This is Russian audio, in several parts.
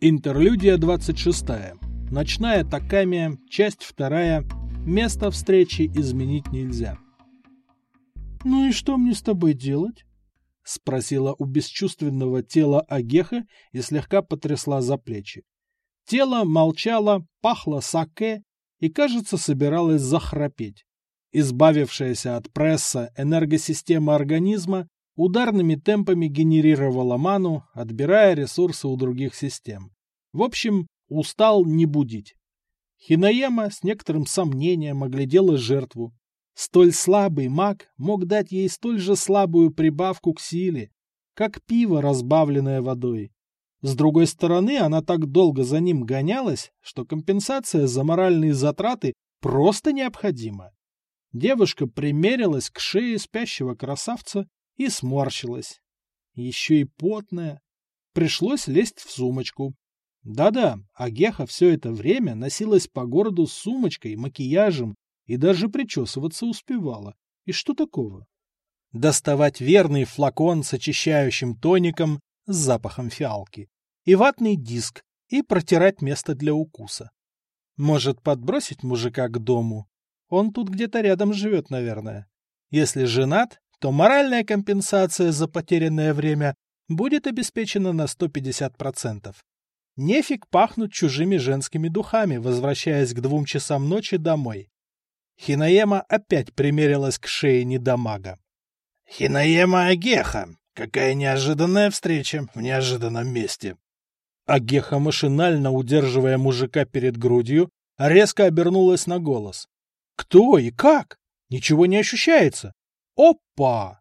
Интерлюдия 26. Ночная Такамия, часть 2. Место встречи изменить нельзя. «Ну и что мне с тобой делать?» — спросила у бесчувственного тела Агеха и слегка потрясла за плечи. Тело молчало, пахло саке и, кажется, собиралось захрапеть. Избавившаяся от пресса энергосистема организма ударными темпами генерировала ману, отбирая ресурсы у других систем. В общем, устал не будить. Хинаема с некоторым сомнением оглядела жертву. Столь слабый маг мог дать ей столь же слабую прибавку к силе, как пиво, разбавленное водой. С другой стороны, она так долго за ним гонялась, что компенсация за моральные затраты просто необходима. Девушка примерилась к шее спящего красавца и сморщилась. Еще и потная. Пришлось лезть в сумочку. Да-да, Агеха все это время носилась по городу с сумочкой, макияжем и даже причесываться успевала. И что такого? Доставать верный флакон с очищающим тоником с запахом фиалки и ватный диск и протирать место для укуса. Может, подбросить мужика к дому? Он тут где-то рядом живет, наверное. Если женат, то моральная компенсация за потерянное время будет обеспечена на 150%. Нефиг пахнуть чужими женскими духами, возвращаясь к двум часам ночи домой. Хинаема опять примерилась к шее недомага. «Хинаема Агеха! Какая неожиданная встреча в неожиданном месте!» Агеха, машинально удерживая мужика перед грудью, резко обернулась на голос. «Кто и как? Ничего не ощущается. Опа!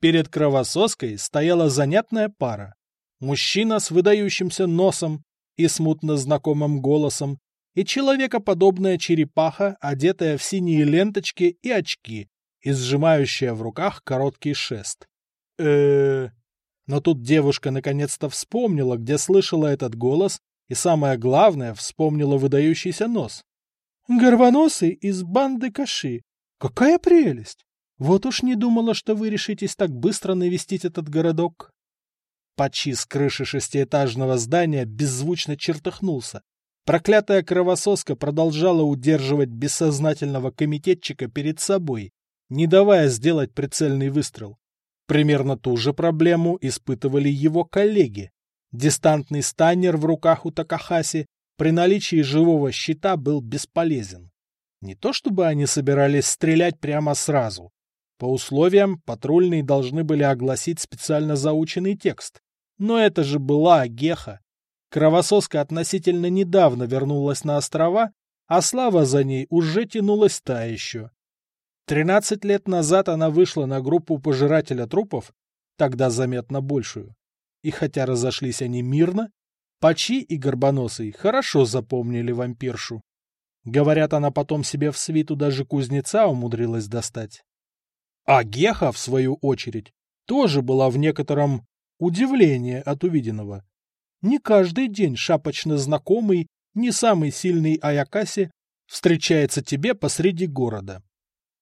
Перед кровосоской стояла занятная пара. Мужчина с выдающимся носом и смутно знакомым голосом, и человекоподобная черепаха, одетая в синие ленточки и очки, и сжимающая в руках короткий шест. э Но тут девушка наконец-то вспомнила, где слышала этот голос, и самое главное, вспомнила выдающийся нос. «Горвоносый из банды Каши. Какая прелесть! Вот уж не думала, что вы решитесь так быстро навестить этот городок. Пачи с крыши шестиэтажного здания беззвучно чертыхнулся. Проклятая кровососка продолжала удерживать бессознательного комитетчика перед собой, не давая сделать прицельный выстрел. Примерно ту же проблему испытывали его коллеги. Дистантный станнер в руках у Такахаси при наличии живого щита был бесполезен. Не то чтобы они собирались стрелять прямо сразу, по условиям, патрульные должны были огласить специально заученный текст. Но это же была Геха. Кровососка относительно недавно вернулась на острова, а слава за ней уже тянулась та еще. Тринадцать лет назад она вышла на группу пожирателя трупов, тогда заметно большую. И хотя разошлись они мирно, Пачи и Горбоносый хорошо запомнили вампиршу. Говорят, она потом себе в свиту даже кузнеца умудрилась достать. А Геха, в свою очередь, тоже была в некотором удивлении от увиденного. Не каждый день шапочно знакомый, не самый сильный Аякаси встречается тебе посреди города.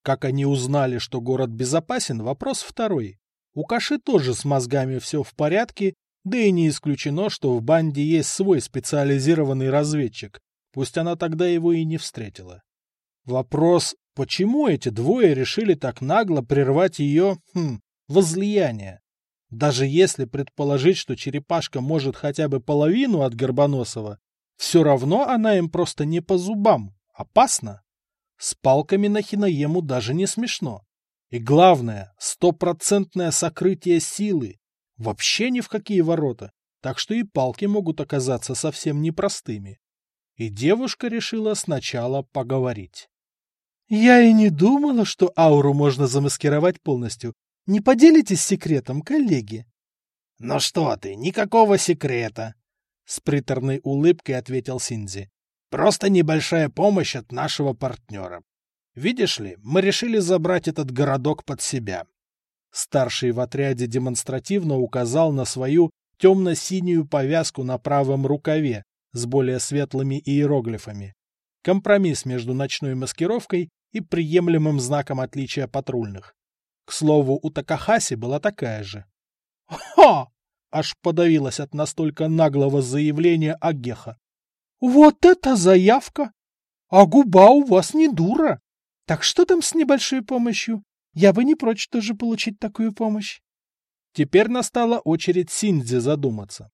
Как они узнали, что город безопасен, вопрос второй. У Каши тоже с мозгами все в порядке, да и не исключено, что в банде есть свой специализированный разведчик, пусть она тогда его и не встретила. Вопрос, Почему эти двое решили так нагло прервать ее, хм, возлияние? Даже если предположить, что черепашка может хотя бы половину от Горбоносова, все равно она им просто не по зубам. Опасно. С палками на Хинаему даже не смешно. И главное, стопроцентное сокрытие силы. Вообще ни в какие ворота. Так что и палки могут оказаться совсем непростыми. И девушка решила сначала поговорить. Я и не думала, что ауру можно замаскировать полностью. Не поделитесь секретом, коллеги? — Ну что ты, никакого секрета, — с приторной улыбкой ответил Синзи. — Просто небольшая помощь от нашего партнера. Видишь ли, мы решили забрать этот городок под себя. Старший в отряде демонстративно указал на свою темно-синюю повязку на правом рукаве с более светлыми иероглифами. Компромисс между ночной маскировкой и приемлемым знаком отличия патрульных. К слову, у Такахаси была такая же. «Хо!» аж подавилась от настолько наглого заявления Агеха. Вот это заявка! А губа у вас не дура. Так что там с небольшой помощью? Я бы не прочь тоже получить такую помощь. Теперь настала очередь Синдзи задуматься.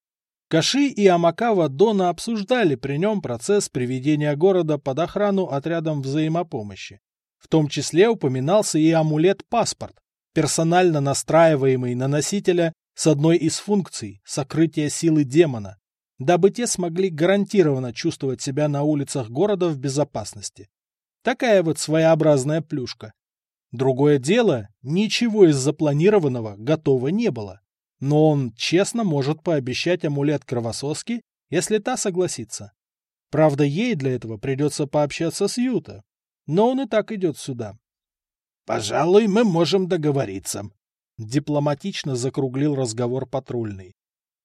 Каши и Амакава Дона обсуждали при нем процесс приведения города под охрану отрядом взаимопомощи. В том числе упоминался и амулет-паспорт, персонально настраиваемый на носителя с одной из функций – сокрытия силы демона, дабы те смогли гарантированно чувствовать себя на улицах города в безопасности. Такая вот своеобразная плюшка. Другое дело, ничего из запланированного готово не было. Но он честно может пообещать амулет кровососки, если та согласится. Правда, ей для этого придется пообщаться с Юта. Но он и так идет сюда. «Пожалуй, мы можем договориться», — дипломатично закруглил разговор патрульный.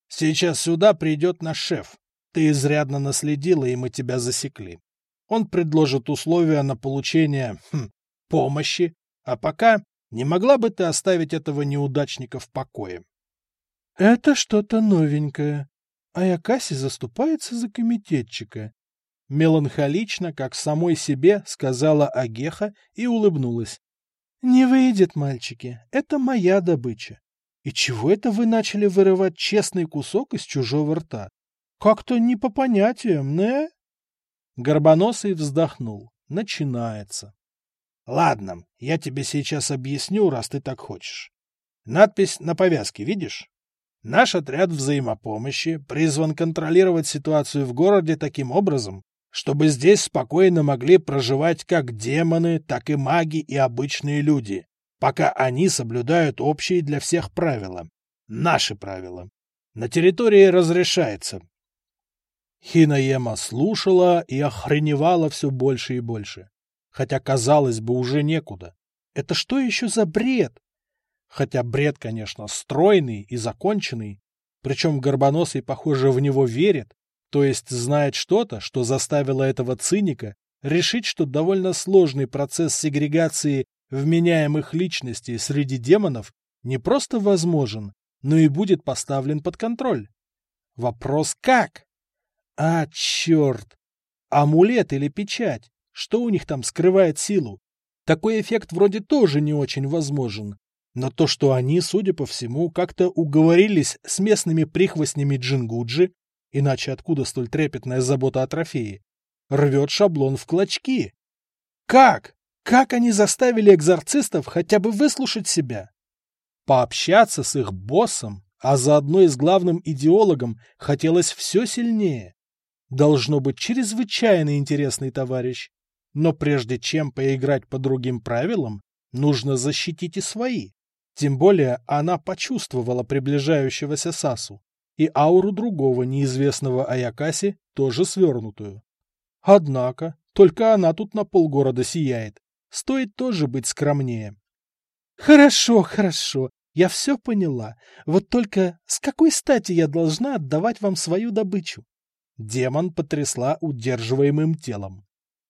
«Сейчас сюда придет наш шеф. Ты изрядно наследила, и мы тебя засекли. Он предложит условия на получение хм, помощи, а пока не могла бы ты оставить этого неудачника в покое?» «Это что-то новенькое. Аякаси заступается за комитетчика». Меланхолично, как самой себе, сказала Агеха и улыбнулась. «Не выйдет, мальчики, это моя добыча. И чего это вы начали вырывать честный кусок из чужого рта? Как-то не по понятиям, не?» Горбоносый вздохнул. Начинается. «Ладно, я тебе сейчас объясню, раз ты так хочешь. Надпись на повязке, видишь? Наш отряд взаимопомощи призван контролировать ситуацию в городе таким образом, чтобы здесь спокойно могли проживать как демоны, так и маги и обычные люди, пока они соблюдают общие для всех правила. Наши правила. На территории разрешается. Хинаема слушала и охреневала все больше и больше. Хотя, казалось бы, уже некуда. Это что еще за бред? Хотя бред, конечно, стройный и законченный, причем Горбоносый, похоже, в него верит, то есть знает что-то, что заставило этого циника решить, что довольно сложный процесс сегрегации вменяемых личностей среди демонов не просто возможен, но и будет поставлен под контроль. Вопрос как? А, черт! Амулет или печать? Что у них там скрывает силу? Такой эффект вроде тоже не очень возможен. Но то, что они, судя по всему, как-то уговорились с местными прихвостнями Джингуджи, иначе откуда столь трепетная забота о трофее, рвет шаблон в клочки. Как? Как они заставили экзорцистов хотя бы выслушать себя? Пообщаться с их боссом, а заодно и с главным идеологом, хотелось все сильнее. Должно быть чрезвычайно интересный товарищ. Но прежде чем поиграть по другим правилам, нужно защитить и свои. Тем более она почувствовала приближающегося Сасу и ауру другого неизвестного Аякаси, тоже свернутую. Однако, только она тут на полгорода сияет. Стоит тоже быть скромнее. Хорошо, хорошо, я все поняла. Вот только с какой стати я должна отдавать вам свою добычу? Демон потрясла удерживаемым телом.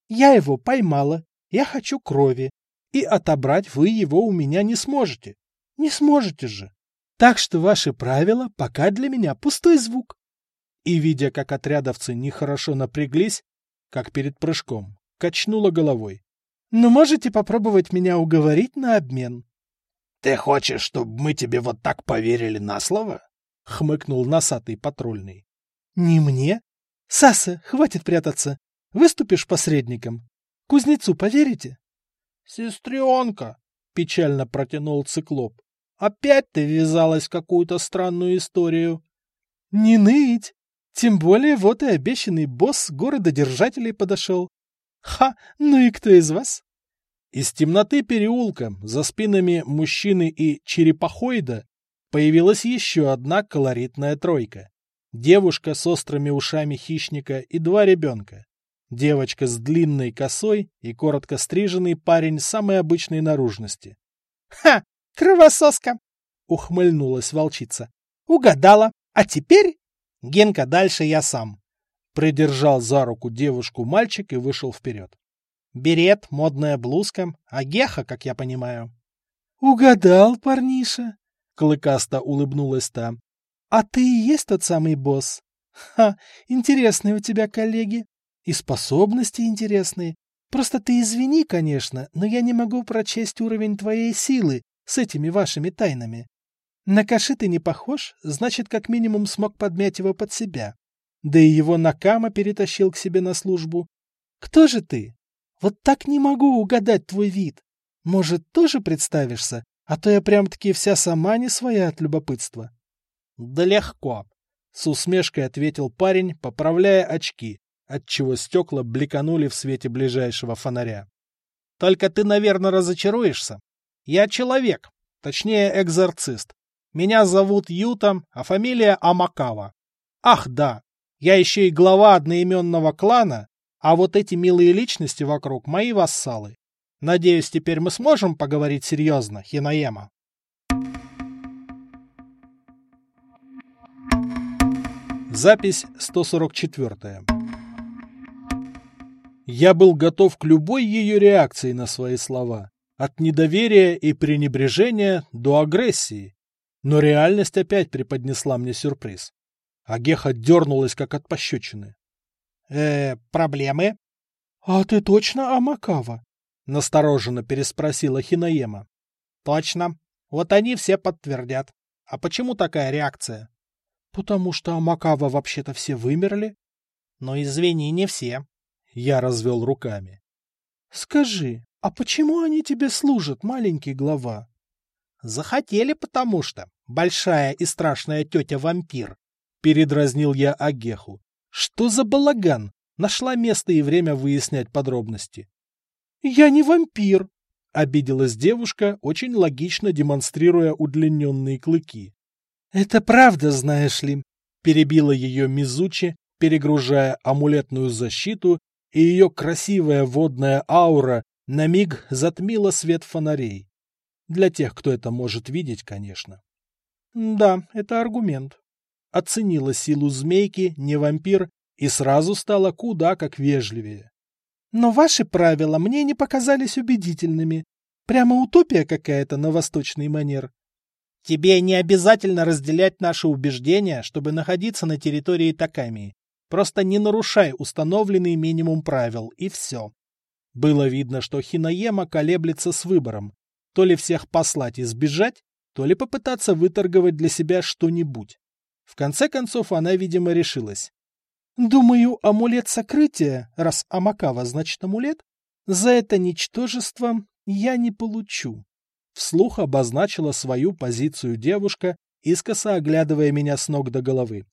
Я его поймала, я хочу крови, и отобрать вы его у меня не сможете. Не сможете же. Так что ваши правила пока для меня пустой звук. И, видя, как отрядовцы нехорошо напряглись, как перед прыжком, качнула головой. Но «Ну, можете попробовать меня уговорить на обмен. — Ты хочешь, чтобы мы тебе вот так поверили на слово? — хмыкнул носатый патрульный. — Не мне. Саса, хватит прятаться. Выступишь посредником. Кузнецу поверите? — Сестренка, — печально протянул циклоп. Опять ты ввязалась в какую-то странную историю. Не ныть! Тем более вот и обещанный босс города-держателей подошел. Ха, ну и кто из вас? Из темноты переулка, за спинами мужчины и черепахоида, появилась еще одна колоритная тройка. Девушка с острыми ушами хищника и два ребенка. Девочка с длинной косой и коротко стриженный парень самой обычной наружности. «Ха! Кровососка! Ухмыльнулась волчица. Угадала. А теперь... Генка, дальше я сам. Придержал за руку девушку мальчик и вышел вперед. Берет, модная блузка, а геха, как я понимаю. Угадал, парниша. Клыкасто улыбнулась та. А ты и есть тот самый босс? Ха, интересные у тебя коллеги. И способности интересные. Просто ты извини, конечно, но я не могу прочесть уровень твоей силы с этими вашими тайнами. На Каши ты не похож, значит, как минимум смог подмять его под себя. Да и его Накама перетащил к себе на службу. Кто же ты? Вот так не могу угадать твой вид. Может, тоже представишься? А то я прям-таки вся сама не своя от любопытства. Да легко, с усмешкой ответил парень, поправляя очки, отчего стекла бликанули в свете ближайшего фонаря. Только ты, наверное, разочаруешься. Я человек, точнее экзорцист. Меня зовут Ютом, а фамилия Амакава. Ах, да, я еще и глава одноименного клана, а вот эти милые личности вокруг мои вассалы. Надеюсь, теперь мы сможем поговорить серьезно, Хинаема. Запись 144. Я был готов к любой ее реакции на свои слова, от недоверия и пренебрежения до агрессии. Но реальность опять преподнесла мне сюрприз. Агеха дернулась, как от пощечины. э проблемы?» «А ты точно Амакава?» — настороженно переспросила Хинаема. «Точно. Вот они все подтвердят. А почему такая реакция?» «Потому что Амакава вообще-то все вымерли». «Ну, извини, не все». Я развел руками. «Скажи, а почему они тебе служат, маленький глава?» «Захотели, потому что. Большая и страшная тетя-вампир». Передразнил я Агеху. «Что за балаган?» Нашла место и время выяснять подробности. «Я не вампир», — обиделась девушка, очень логично демонстрируя удлиненные клыки. «Это правда, знаешь ли», — перебила ее Мизучи, перегружая амулетную защиту, и ее красивая водная аура на миг затмила свет фонарей. Для тех, кто это может видеть, конечно. Да, это аргумент. Оценила силу змейки, не вампир, и сразу стала куда как вежливее. Но ваши правила мне не показались убедительными. Прямо утопия какая-то на восточный манер. Тебе не обязательно разделять наши убеждения, чтобы находиться на территории Такамии. Просто не нарушай установленный минимум правил, и все. Было видно, что Хинаема колеблется с выбором. То ли всех послать и сбежать, то ли попытаться выторговать для себя что-нибудь. В конце концов, она, видимо, решилась. «Думаю, амулет сокрытия, раз Амакава значит амулет, за это ничтожество я не получу». Вслух обозначила свою позицию девушка, искоса оглядывая меня с ног до головы.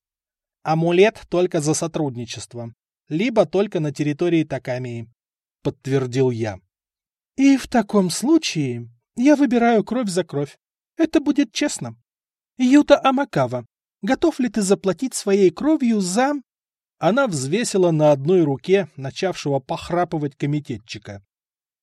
«Амулет только за сотрудничество. Либо только на территории Такамии», — подтвердил я. «И в таком случае я выбираю кровь за кровь. Это будет честно. Юта Амакава, готов ли ты заплатить своей кровью за...» Она взвесила на одной руке начавшего похрапывать комитетчика.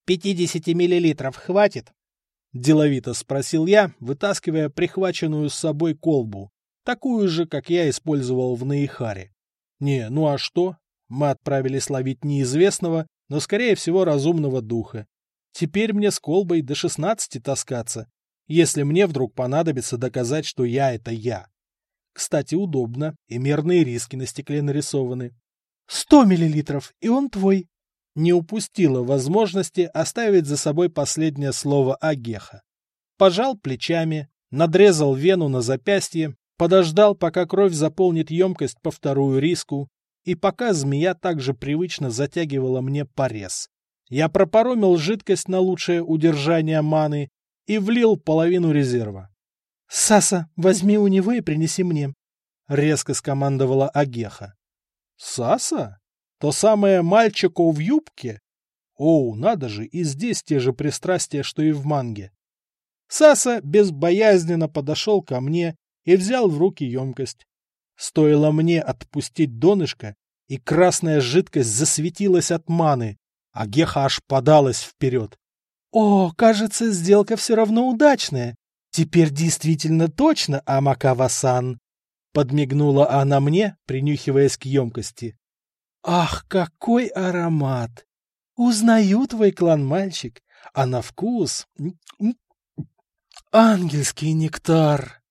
«Пятидесяти миллилитров хватит?» — деловито спросил я, вытаскивая прихваченную с собой колбу, такую же, как я использовал в Наихаре. Не, ну а что? Мы отправились ловить неизвестного, но, скорее всего, разумного духа. Теперь мне с колбой до шестнадцати таскаться, если мне вдруг понадобится доказать, что я — это я. Кстати, удобно, и мерные риски на стекле нарисованы. «Сто миллилитров, и он твой!» не упустила возможности оставить за собой последнее слово Агеха. Пожал плечами, надрезал вену на запястье, подождал, пока кровь заполнит емкость по вторую риску, и пока змея также привычно затягивала мне порез. Я пропоромил жидкость на лучшее удержание маны и влил половину резерва. — Саса, возьми у него и принеси мне, — резко скомандовала Агеха. — Саса? То самое мальчику в юбке? Оу, надо же, и здесь те же пристрастия, что и в манге. Саса безбоязненно подошел ко мне и взял в руки емкость. Стоило мне отпустить донышко, и красная жидкость засветилась от маны, а Геха аж подалась вперед. «О, кажется, сделка все равно удачная. Теперь действительно точно Амакава-сан!» Подмигнула она мне, принюхиваясь к емкости. Ах, какой аромат! Узнаю твой клан, мальчик, а на вкус... Ангельский нектар!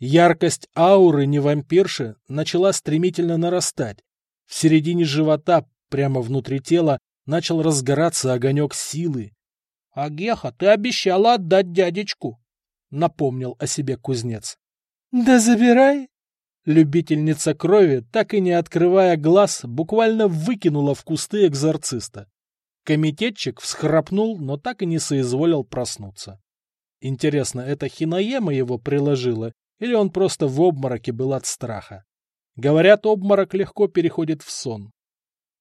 Яркость ауры невампирши начала стремительно нарастать. В середине живота, прямо внутри тела, начал разгораться огонек силы. — Агеха, ты обещала отдать дядечку, — напомнил о себе кузнец. — Да забирай. Любительница крови, так и не открывая глаз, буквально выкинула в кусты экзорциста. Комитетчик всхрапнул, но так и не соизволил проснуться. Интересно, это Хинаема его приложила, или он просто в обмороке был от страха? Говорят, обморок легко переходит в сон.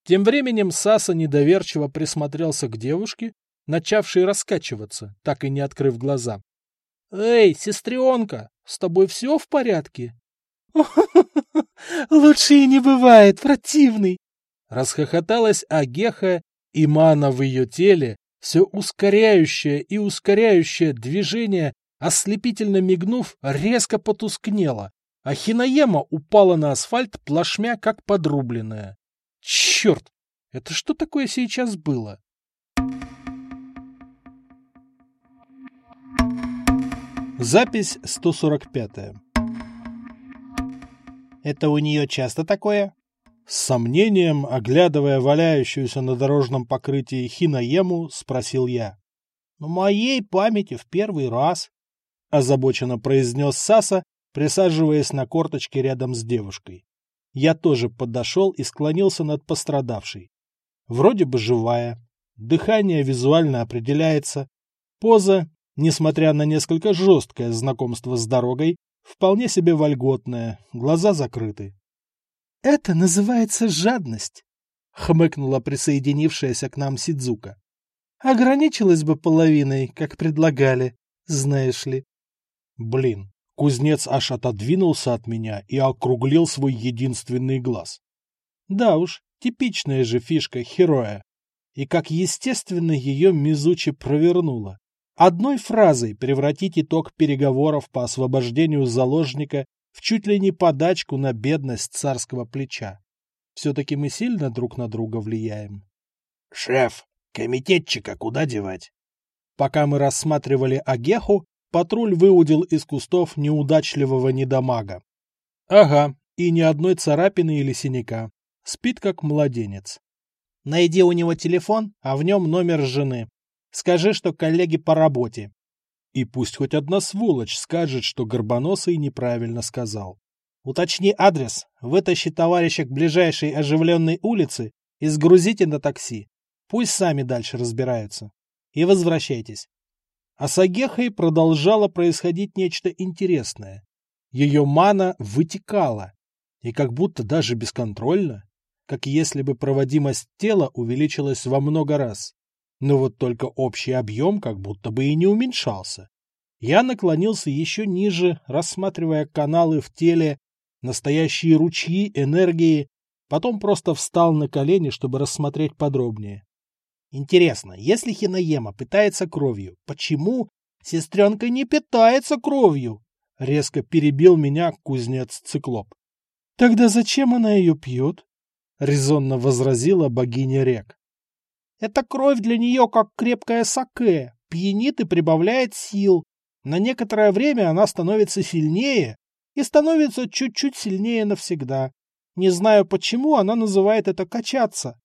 Тем временем Саса недоверчиво присмотрелся к девушке, начавшей раскачиваться, так и не открыв глаза. — Эй, сестренка, с тобой все в порядке? — Лучше и не бывает, противный! Расхохоталась Агеха, и мана в ее теле, все ускоряющее и ускоряющее движение, ослепительно мигнув, резко потускнела, а Хинаема упала на асфальт плашмя, как подрубленная. Черт! Это что такое сейчас было? Запись 145. Это у нее часто такое? С сомнением, оглядывая валяющуюся на дорожном покрытии хинаему, спросил я. — На моей памяти в первый раз, — озабоченно произнес Саса, присаживаясь на корточке рядом с девушкой. Я тоже подошел и склонился над пострадавшей. Вроде бы живая, дыхание визуально определяется, поза, несмотря на несколько жесткое знакомство с дорогой, вполне себе вольготная, глаза закрыты. — Это называется жадность, — хмыкнула присоединившаяся к нам Сидзука. — Ограничилась бы половиной, как предлагали, знаешь ли. Блин, Кузнец аж отодвинулся от меня и округлил свой единственный глаз. Да уж, типичная же фишка Хероя. И как естественно ее Мизучи провернула. Одной фразой превратить итог переговоров по освобождению заложника в чуть ли не подачку на бедность царского плеча. Все-таки мы сильно друг на друга влияем. — Шеф, комитетчика куда девать? Пока мы рассматривали Агеху, патруль выудил из кустов неудачливого недомага. Ага, и ни одной царапины или синяка. Спит как младенец. Найди у него телефон, а в нем номер жены. Скажи, что коллеги по работе. И пусть хоть одна сволочь скажет, что Горбоносый неправильно сказал. Уточни адрес, вытащи товарища к ближайшей оживленной улице и сгрузите на такси. Пусть сами дальше разбираются. И возвращайтесь. А с Агехой продолжало происходить нечто интересное. Ее мана вытекала, и как будто даже бесконтрольно, как если бы проводимость тела увеличилась во много раз. Но вот только общий объем как будто бы и не уменьшался. Я наклонился еще ниже, рассматривая каналы в теле, настоящие ручьи энергии, потом просто встал на колени, чтобы рассмотреть подробнее. Интересно, если Хинаема питается кровью, почему сестренка не питается кровью? Резко перебил меня кузнец-циклоп. Тогда зачем она ее пьет? Резонно возразила богиня рек. Эта кровь для нее как крепкая саке, пьянит и прибавляет сил. На некоторое время она становится сильнее и становится чуть-чуть сильнее навсегда. Не знаю, почему она называет это качаться.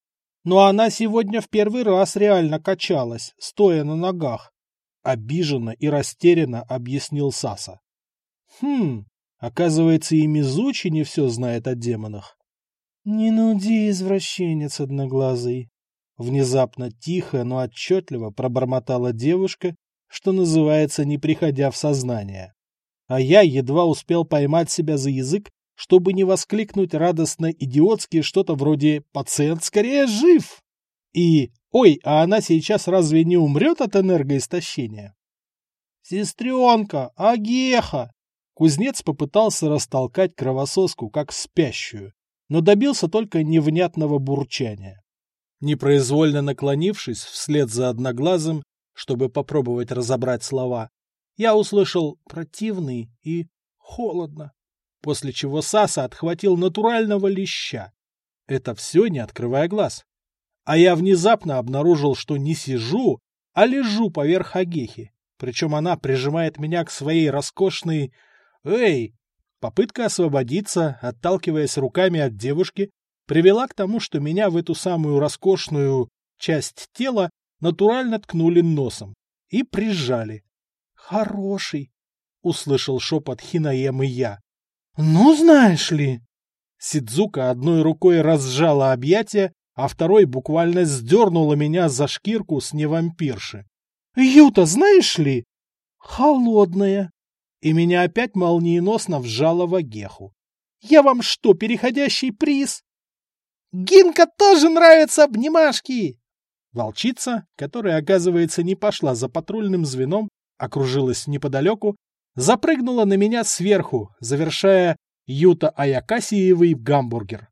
Но она сегодня в первый раз реально качалась, стоя на ногах. Обиженно и растерянно объяснил Саса. Хм, оказывается, и Мизучи не все знает о демонах. Не нуди, извращенец одноглазый. Внезапно тихо, но отчетливо пробормотала девушка, что называется, не приходя в сознание. А я едва успел поймать себя за язык чтобы не воскликнуть радостно идиотски что-то вроде «пациент скорее жив!» и «Ой, а она сейчас разве не умрет от энергоистощения?» «Сестренка, Агеха!» Кузнец попытался растолкать кровососку, как спящую, но добился только невнятного бурчания. Непроизвольно наклонившись вслед за одноглазым, чтобы попробовать разобрать слова, я услышал «противный» и «холодно» после чего Саса отхватил натурального леща. Это все не открывая глаз. А я внезапно обнаружил, что не сижу, а лежу поверх Агехи. Причем она прижимает меня к своей роскошной... Эй, Попытка освободиться, отталкиваясь руками от девушки, привела к тому, что меня в эту самую роскошную часть тела натурально ткнули носом и прижали. «Хороший!» — услышал шепот Хинаем и я. «Ну, знаешь ли...» Сидзука одной рукой разжала объятия, а второй буквально сдернула меня за шкирку с невампирши. «Юта, знаешь ли?» «Холодная!» И меня опять молниеносно вжало в Агеху. «Я вам что, переходящий приз?» «Гинка тоже нравятся обнимашки!» Волчица, которая, оказывается, не пошла за патрульным звеном, окружилась неподалеку, запрыгнула на меня сверху, завершая Юта Аякасиевый гамбургер.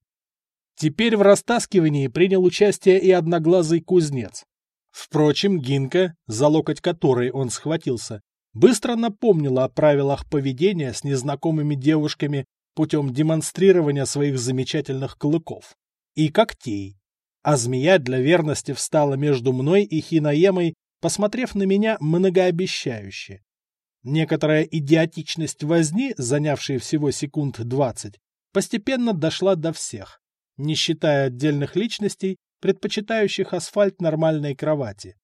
Теперь в растаскивании принял участие и одноглазый кузнец. Впрочем, Гинка, за локоть которой он схватился, быстро напомнила о правилах поведения с незнакомыми девушками путем демонстрирования своих замечательных клыков и когтей. А змея для верности встала между мной и Хинаемой, посмотрев на меня многообещающе. Некоторая идиотичность возни, занявшей всего секунд двадцать, постепенно дошла до всех, не считая отдельных личностей, предпочитающих асфальт нормальной кровати.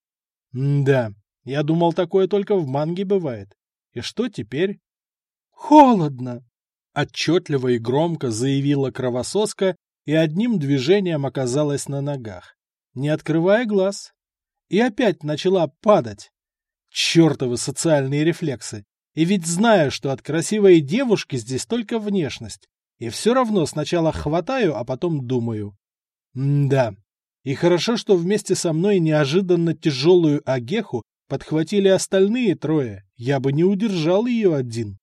Да, я думал, такое только в манге бывает. И что теперь? Холодно! Отчетливо и громко заявила кровососка и одним движением оказалась на ногах, не открывая глаз. И опять начала падать. Чёртовы социальные рефлексы. И ведь знаю, что от красивой девушки здесь только внешность. И все равно сначала хватаю, а потом думаю. да. И хорошо, что вместе со мной неожиданно тяжелую агеху подхватили остальные трое. Я бы не удержал ее один.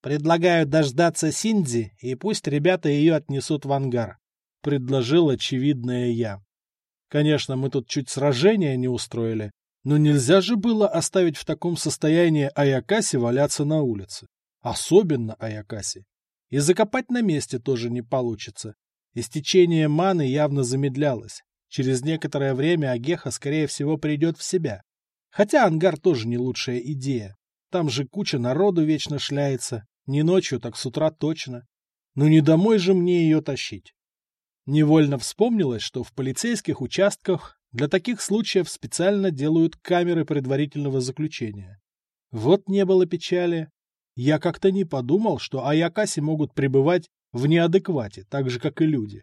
Предлагаю дождаться Синдзи, и пусть ребята ее отнесут в ангар. Предложил очевидное я. Конечно, мы тут чуть сражения не устроили, но нельзя же было оставить в таком состоянии Аякаси валяться на улице. Особенно Аякаси. И закопать на месте тоже не получится. Истечение маны явно замедлялось. Через некоторое время Агеха, скорее всего, придет в себя. Хотя ангар тоже не лучшая идея. Там же куча народу вечно шляется. Не ночью, так с утра точно. Но не домой же мне ее тащить. Невольно вспомнилось, что в полицейских участках для таких случаев специально делают камеры предварительного заключения. Вот не было печали. Я как-то не подумал, что Аякаси могут пребывать в неадеквате, так же, как и люди.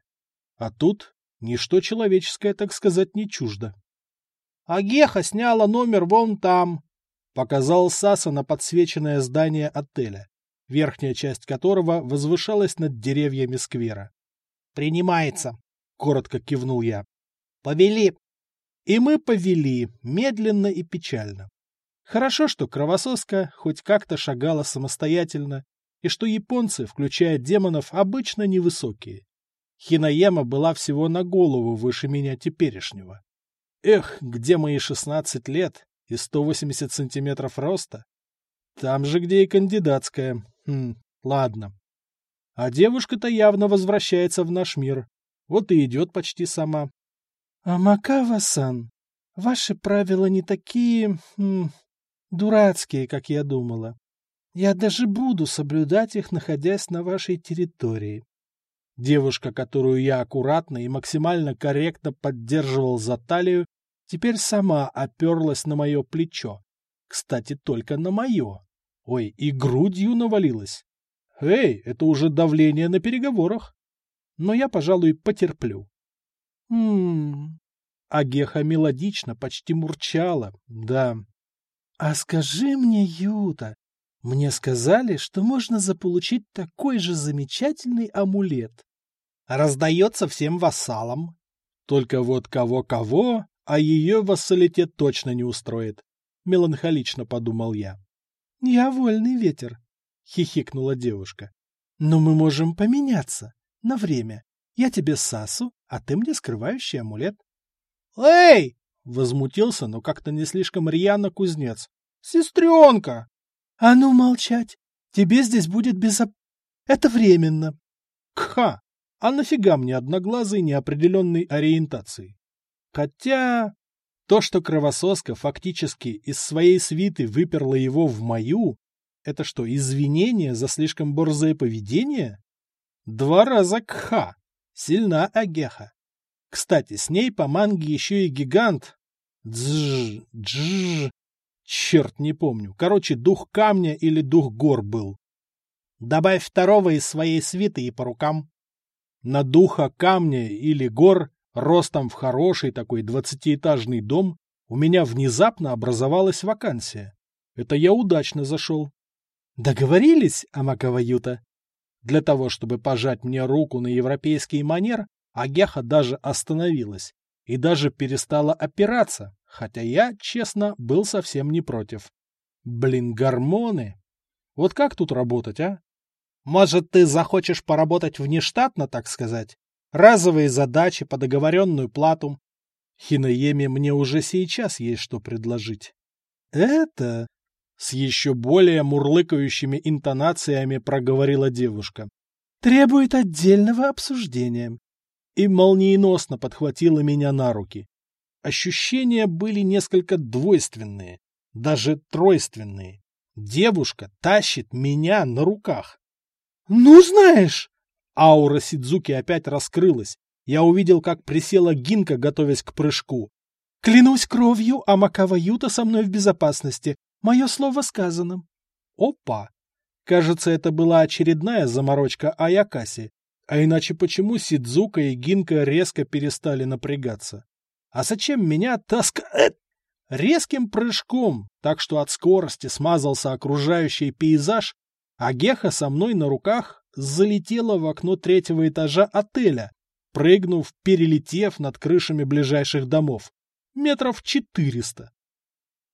А тут ничто человеческое, так сказать, не чуждо. «Агеха сняла номер вон там», — показал Саса на подсвеченное здание отеля, верхняя часть которого возвышалась над деревьями сквера. «Принимается», — коротко кивнул я. «Повели и мы повели, медленно и печально. Хорошо, что кровососка хоть как-то шагала самостоятельно, и что японцы, включая демонов, обычно невысокие. Хинаема была всего на голову выше меня теперешнего. Эх, где мои 16 лет и 180 сантиметров роста? Там же, где и кандидатская. Хм, ладно. А девушка-то явно возвращается в наш мир. Вот и идет почти сама. «Амакава-сан, ваши правила не такие... М, дурацкие, как я думала. Я даже буду соблюдать их, находясь на вашей территории». Девушка, которую я аккуратно и максимально корректно поддерживал за талию, теперь сама оперлась на мое плечо. Кстати, только на мое. Ой, и грудью навалилась. Эй, это уже давление на переговорах. Но я, пожалуй, потерплю. Хм. А Геха мелодично, почти мурчала, да. А скажи мне, Юта, мне сказали, что можно заполучить такой же замечательный амулет. Раздается всем вассалам. Только вот кого-кого, а ее вассалитет точно не устроит. Меланхолично подумал я. Я вольный ветер, хихикнула девушка. Но мы можем поменяться на время. Я тебе Сасу, а ты мне скрывающий амулет. «Эй!» — возмутился, но как-то не слишком рьяно кузнец. «Сестренка!» «А ну молчать! Тебе здесь будет безоп... Это временно!» «Кха! А нафига мне одноглазый неопределенной ориентации? Хотя...» То, что кровососка фактически из своей свиты выперла его в мою, Это что, извинение за слишком борзое поведение? Два раза кха. Сильна Агеха. Кстати, с ней по манге еще и гигант. Дж, дж, черт, не помню. Короче, дух камня или дух гор был. Добавь второго из своей свиты и по рукам. На духа камня или гор, ростом в хороший такой двадцатиэтажный дом, у меня внезапно образовалась вакансия. Это я удачно зашел. Договорились, Амакова Юта? Для того, чтобы пожать мне руку на европейский манер, Агеха даже остановилась и даже перестала опираться, хотя я, честно, был совсем не против. Блин, гормоны! Вот как тут работать, а? Может, ты захочешь поработать внештатно, так сказать? Разовые задачи по договоренную плату. Хинаеме мне уже сейчас есть что предложить. Это... С еще более мурлыкающими интонациями проговорила девушка. Требует отдельного обсуждения. И молниеносно подхватила меня на руки. Ощущения были несколько двойственные, даже тройственные. Девушка тащит меня на руках. «Ну, знаешь!» Аура Сидзуки опять раскрылась. Я увидел, как присела Гинка, готовясь к прыжку. «Клянусь кровью, Амакава Юта со мной в безопасности. Мое слово сказано». Опа! Кажется, это была очередная заморочка Аякаси. А иначе почему Сидзука и Гинка резко перестали напрягаться? А зачем меня таска... Э! Резким прыжком, так что от скорости смазался окружающий пейзаж, а Геха со мной на руках залетела в окно третьего этажа отеля, прыгнув, перелетев над крышами ближайших домов. Метров четыреста.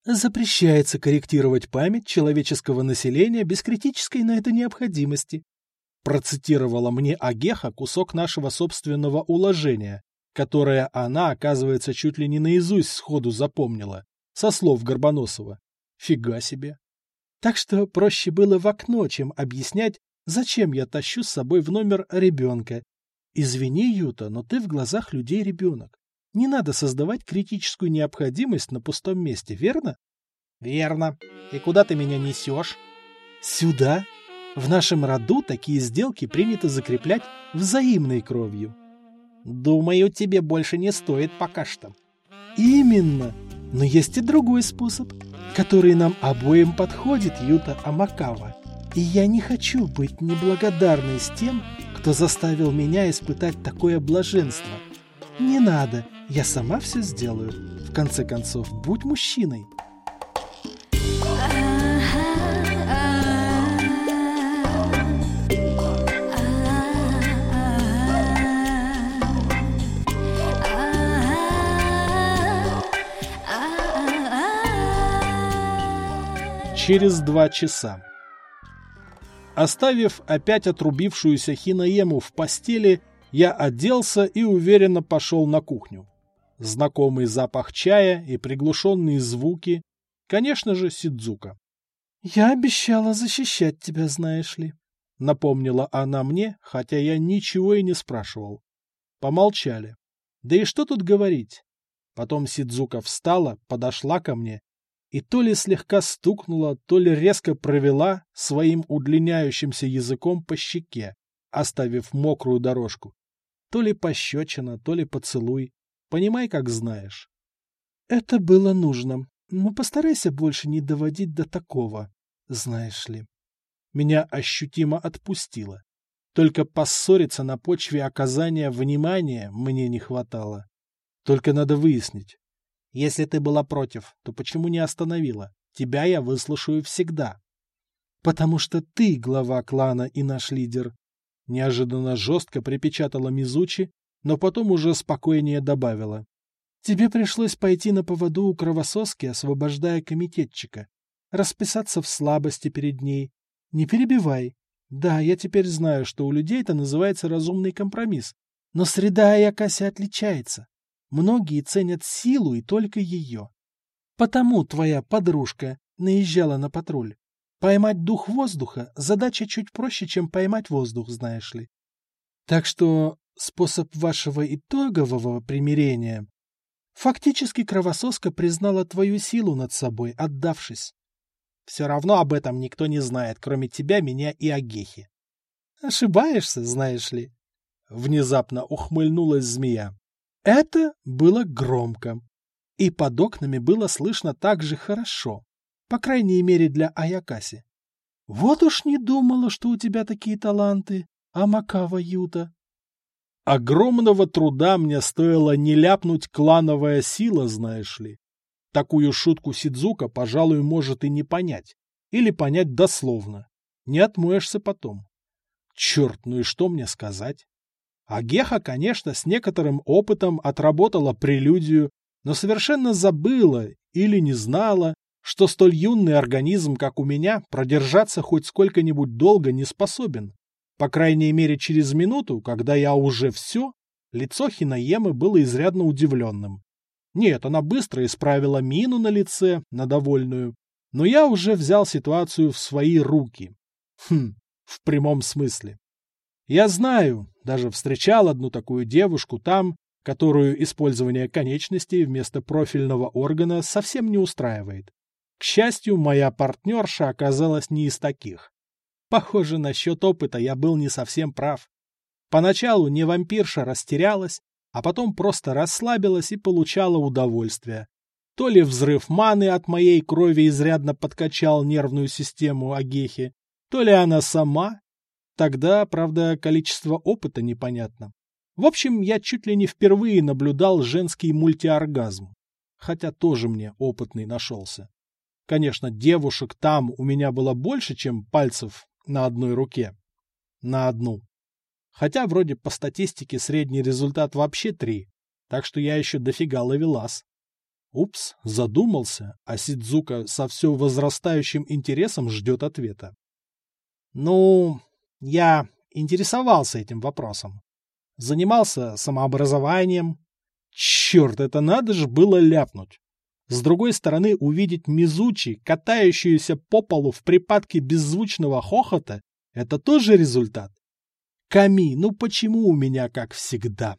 Запрещается корректировать память человеческого населения без критической на это необходимости. Процитировала мне Агеха кусок нашего собственного уложения, которое она, оказывается, чуть ли не наизусть сходу запомнила, со слов Горбоносова. Фига себе. Так что проще было в окно, чем объяснять, зачем я тащу с собой в номер ребенка. Извини, Юта, но ты в глазах людей ребенок. Не надо создавать критическую необходимость на пустом месте, верно? Верно. И куда ты меня несешь? Сюда. В нашем роду такие сделки принято закреплять взаимной кровью. Думаю, тебе больше не стоит пока что. Именно. Но есть и другой способ, который нам обоим подходит, Юта Амакава. И я не хочу быть неблагодарной с тем, кто заставил меня испытать такое блаженство. Не надо, я сама все сделаю. В конце концов, будь мужчиной. через два часа. Оставив опять отрубившуюся Хинаему в постели, я оделся и уверенно пошел на кухню. Знакомый запах чая и приглушенные звуки, конечно же, Сидзука. «Я обещала защищать тебя, знаешь ли», — напомнила она мне, хотя я ничего и не спрашивал. Помолчали. Да и что тут говорить? Потом Сидзука встала, подошла ко мне и то ли слегка стукнула, то ли резко провела своим удлиняющимся языком по щеке, оставив мокрую дорожку. То ли пощечина, то ли поцелуй. Понимай, как знаешь. Это было нужно, но постарайся больше не доводить до такого, знаешь ли. Меня ощутимо отпустило. Только поссориться на почве оказания внимания мне не хватало. Только надо выяснить, если ты была против, то почему не остановила? Тебя я выслушаю всегда. Потому что ты глава клана и наш лидер. Неожиданно жестко припечатала Мизучи, но потом уже спокойнее добавила. Тебе пришлось пойти на поводу у кровососки, освобождая комитетчика. Расписаться в слабости перед ней. Не перебивай. Да, я теперь знаю, что у людей это называется разумный компромисс. Но среда Аякаси отличается. Многие ценят силу и только ее. Потому твоя подружка наезжала на патруль. Поймать дух воздуха – задача чуть проще, чем поймать воздух, знаешь ли. Так что способ вашего итогового примирения Фактически кровососка признала твою силу над собой, отдавшись. Все равно об этом никто не знает, кроме тебя, меня и Агехи. Ошибаешься, знаешь ли. Внезапно ухмыльнулась змея. Это было громко. И под окнами было слышно так же хорошо. По крайней мере, для Аякаси. Вот уж не думала, что у тебя такие таланты, Амакава Юта. Огромного труда мне стоило не ляпнуть клановая сила, знаешь ли. Такую шутку Сидзука, пожалуй, может и не понять. Или понять дословно. Не отмоешься потом. Черт, ну и что мне сказать? А Геха, конечно, с некоторым опытом отработала прелюдию, но совершенно забыла или не знала, что столь юный организм, как у меня, продержаться хоть сколько-нибудь долго не способен. По крайней мере, через минуту, когда я уже все, лицо Хинаемы было изрядно удивленным. Нет, она быстро исправила мину на лице, на довольную, но я уже взял ситуацию в свои руки. Хм, в прямом смысле. Я знаю, даже встречал одну такую девушку там, которую использование конечностей вместо профильного органа совсем не устраивает. К счастью, моя партнерша оказалась не из таких. Похоже, насчет опыта я был не совсем прав. Поначалу не вампирша растерялась, а потом просто расслабилась и получала удовольствие. То ли взрыв маны от моей крови изрядно подкачал нервную систему Агехи, то ли она сама. Тогда, правда, количество опыта непонятно. В общем, я чуть ли не впервые наблюдал женский мультиоргазм. Хотя тоже мне опытный нашелся. Конечно, девушек там у меня было больше, чем пальцев на одной руке. На одну. Хотя вроде по статистике средний результат вообще три, так что я еще дофига ловелас. Упс, задумался, а Сидзука со все возрастающим интересом ждет ответа. Ну, я интересовался этим вопросом. Занимался самообразованием. Черт, это надо же было ляпнуть. С другой стороны, увидеть Мизучи, катающуюся по полу в припадке беззвучного хохота, это тоже результат. Ками, ну почему у меня как всегда?